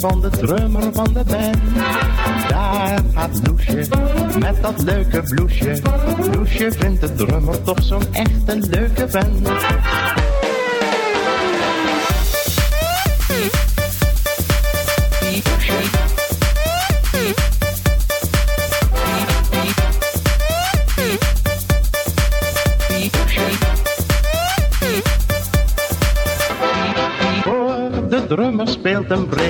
van de drummer van de band. Daar gaat Loesje met dat leuke bloesje. Loesje vindt de drummer toch zo'n echte leuke de drummer speelt een voelt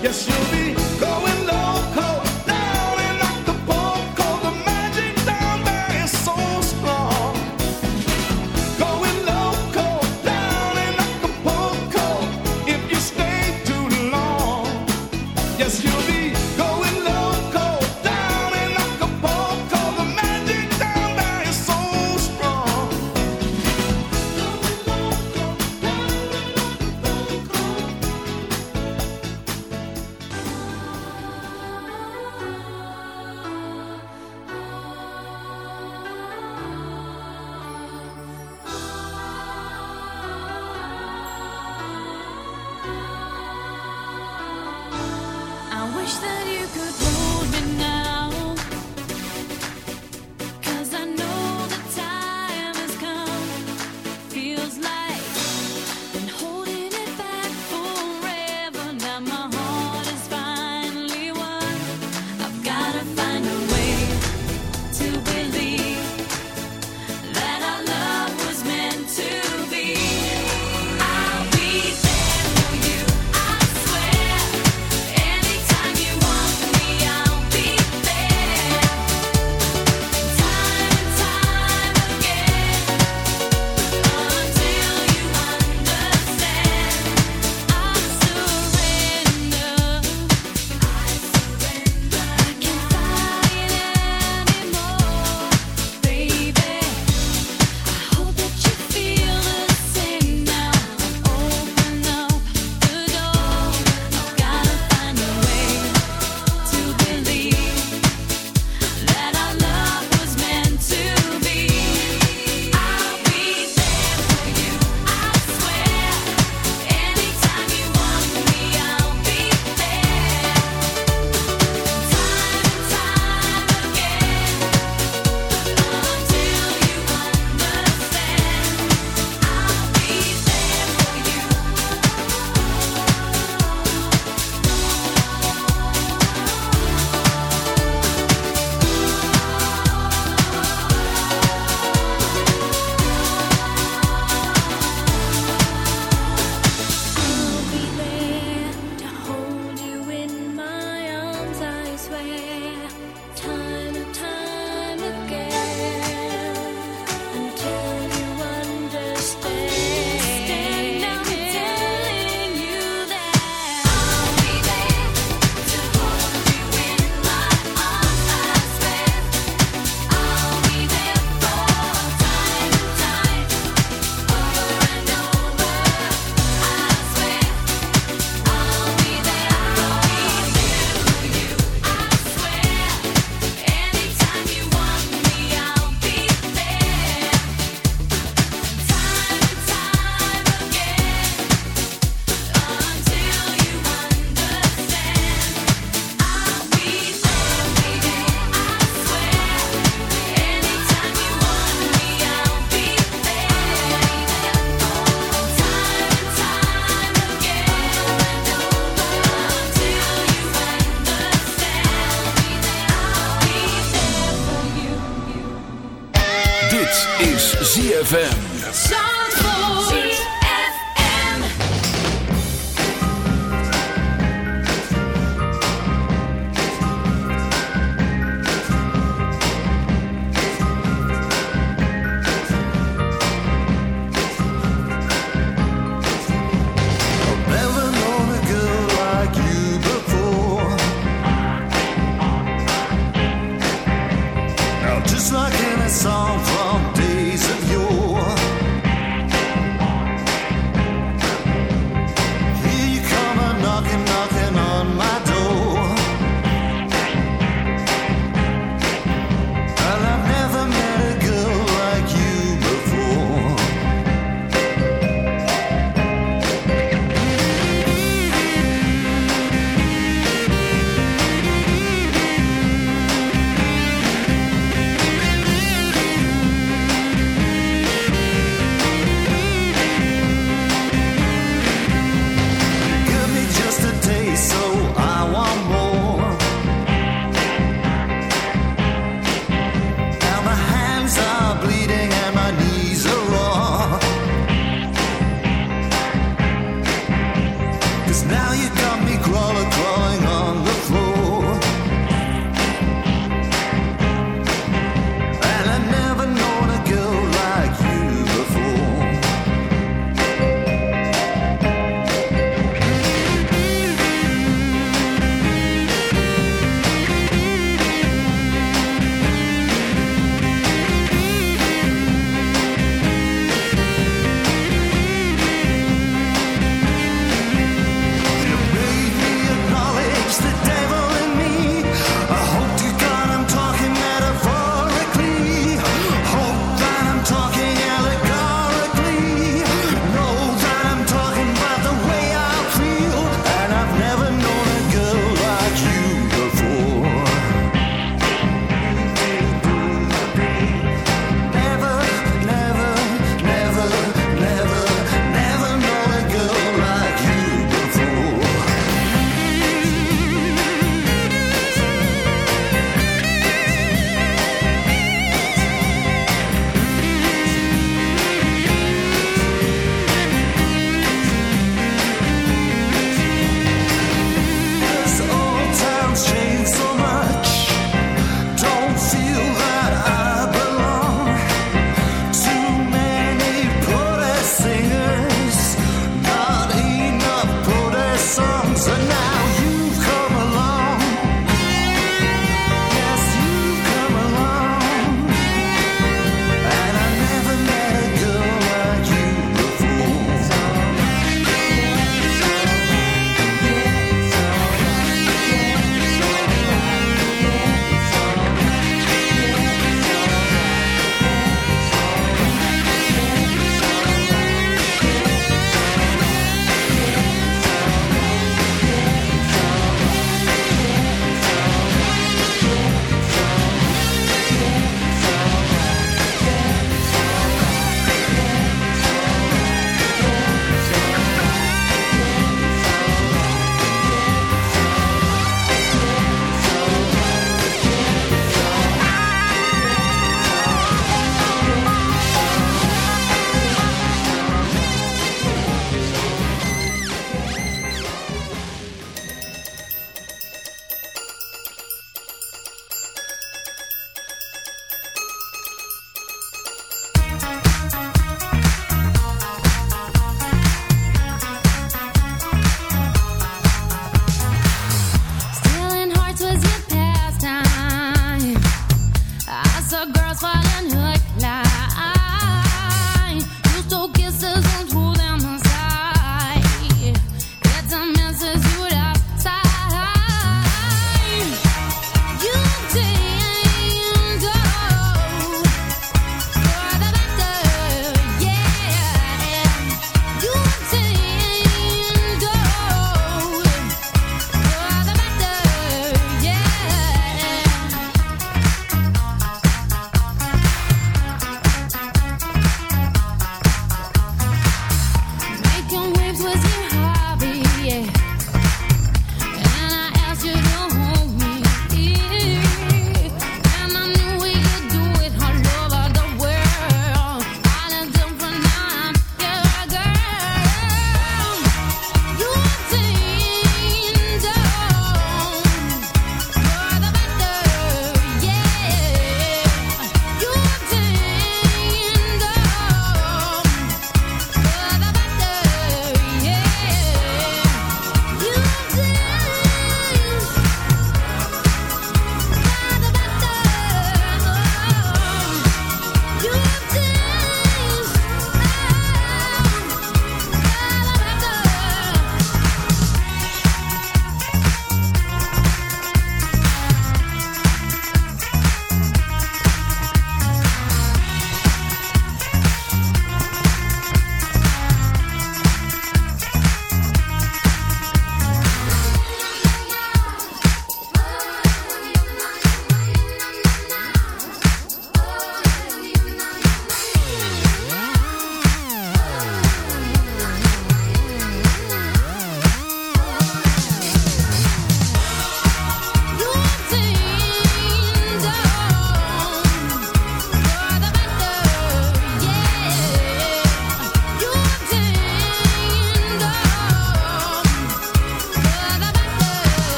Yes, you'll be going.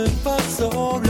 even for so long.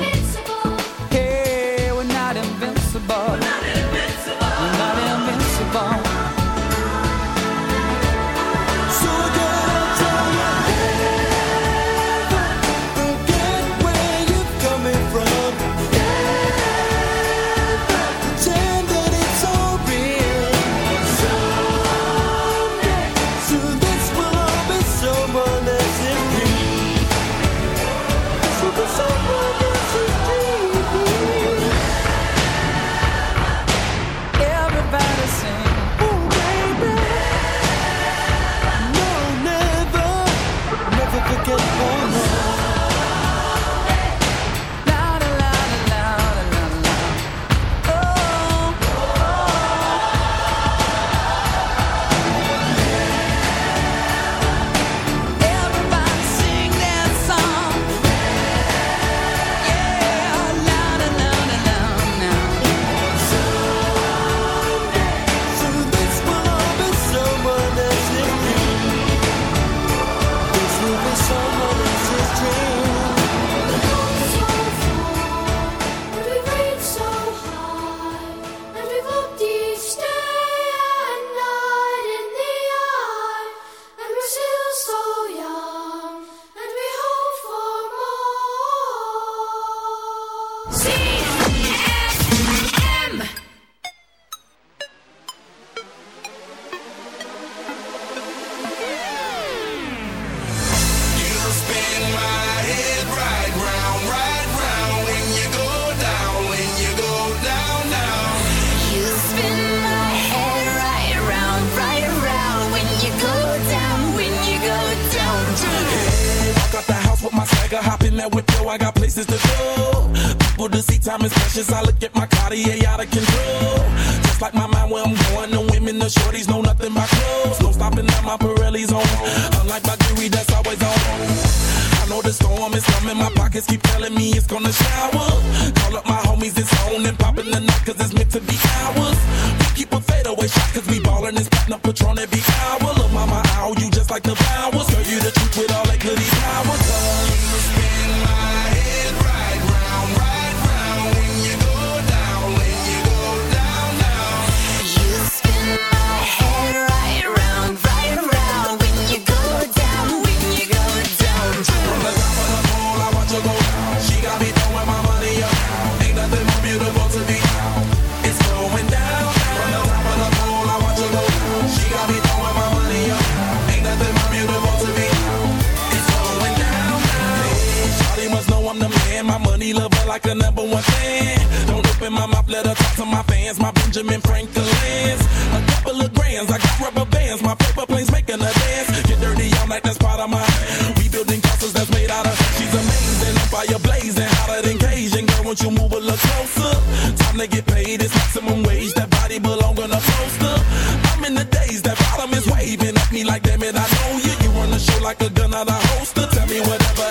damn it, I know you. You run the show like a gun out of holster. Tell me whatever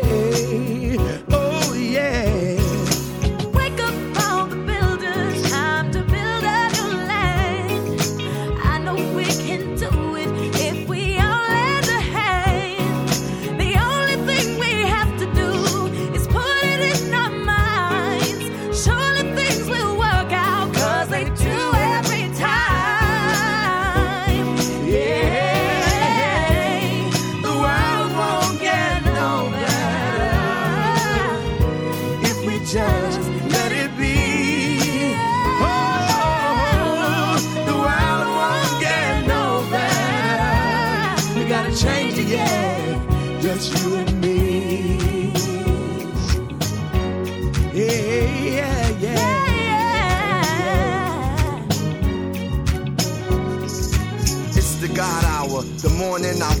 And I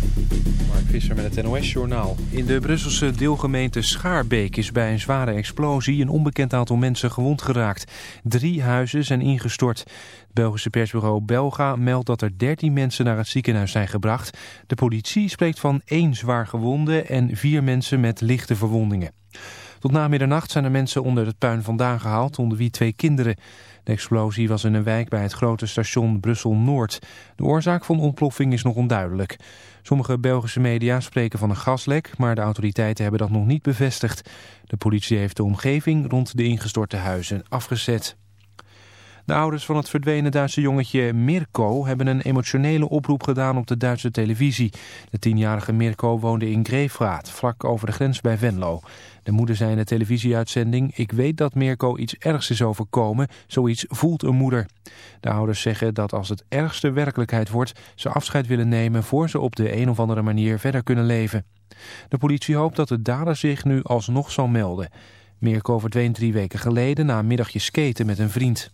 In de Brusselse deelgemeente Schaarbeek is bij een zware explosie een onbekend aantal mensen gewond geraakt. Drie huizen zijn ingestort. Het Belgische persbureau Belga meldt dat er 13 mensen naar het ziekenhuis zijn gebracht. De politie spreekt van één zwaar gewonde en vier mensen met lichte verwondingen. Tot na middernacht zijn er mensen onder het puin vandaan gehaald, onder wie twee kinderen. De explosie was in een wijk bij het grote station Brussel-Noord. De oorzaak van de ontploffing is nog onduidelijk. Sommige Belgische media spreken van een gaslek, maar de autoriteiten hebben dat nog niet bevestigd. De politie heeft de omgeving rond de ingestorte huizen afgezet. De ouders van het verdwenen Duitse jongetje Mirko hebben een emotionele oproep gedaan op de Duitse televisie. De tienjarige Mirko woonde in Greefraat, vlak over de grens bij Venlo. De moeder zei in de televisieuitzending, ik weet dat Mirko iets ergs is overkomen, zoiets voelt een moeder. De ouders zeggen dat als het ergste werkelijkheid wordt, ze afscheid willen nemen voor ze op de een of andere manier verder kunnen leven. De politie hoopt dat de dader zich nu alsnog zal melden. Mirko verdween drie weken geleden na een middagje skaten met een vriend.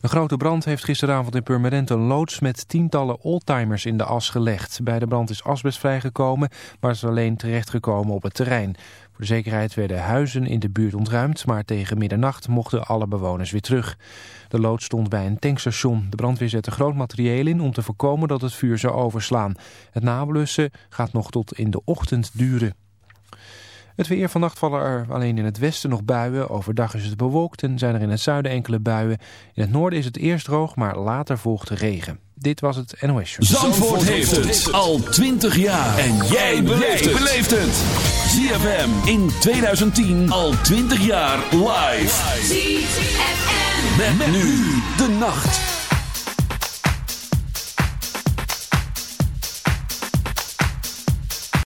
Een grote brand heeft gisteravond in Purmerend een loods met tientallen oldtimers in de as gelegd. Bij de brand is asbest vrijgekomen, maar is alleen terechtgekomen op het terrein. Voor de zekerheid werden huizen in de buurt ontruimd, maar tegen middernacht mochten alle bewoners weer terug. De loods stond bij een tankstation. De brandweer zette groot materieel in om te voorkomen dat het vuur zou overslaan. Het nablussen gaat nog tot in de ochtend duren. Het weer vannacht vallen er alleen in het westen nog buien. Overdag is het bewolkt en zijn er in het zuiden enkele buien. In het noorden is het eerst droog, maar later volgt regen. Dit was het NOS Show. Zandvoort heeft het al 20 jaar. En jij beleeft het. ZFM in 2010 al 20 jaar live. ZFM. Met nu de nacht.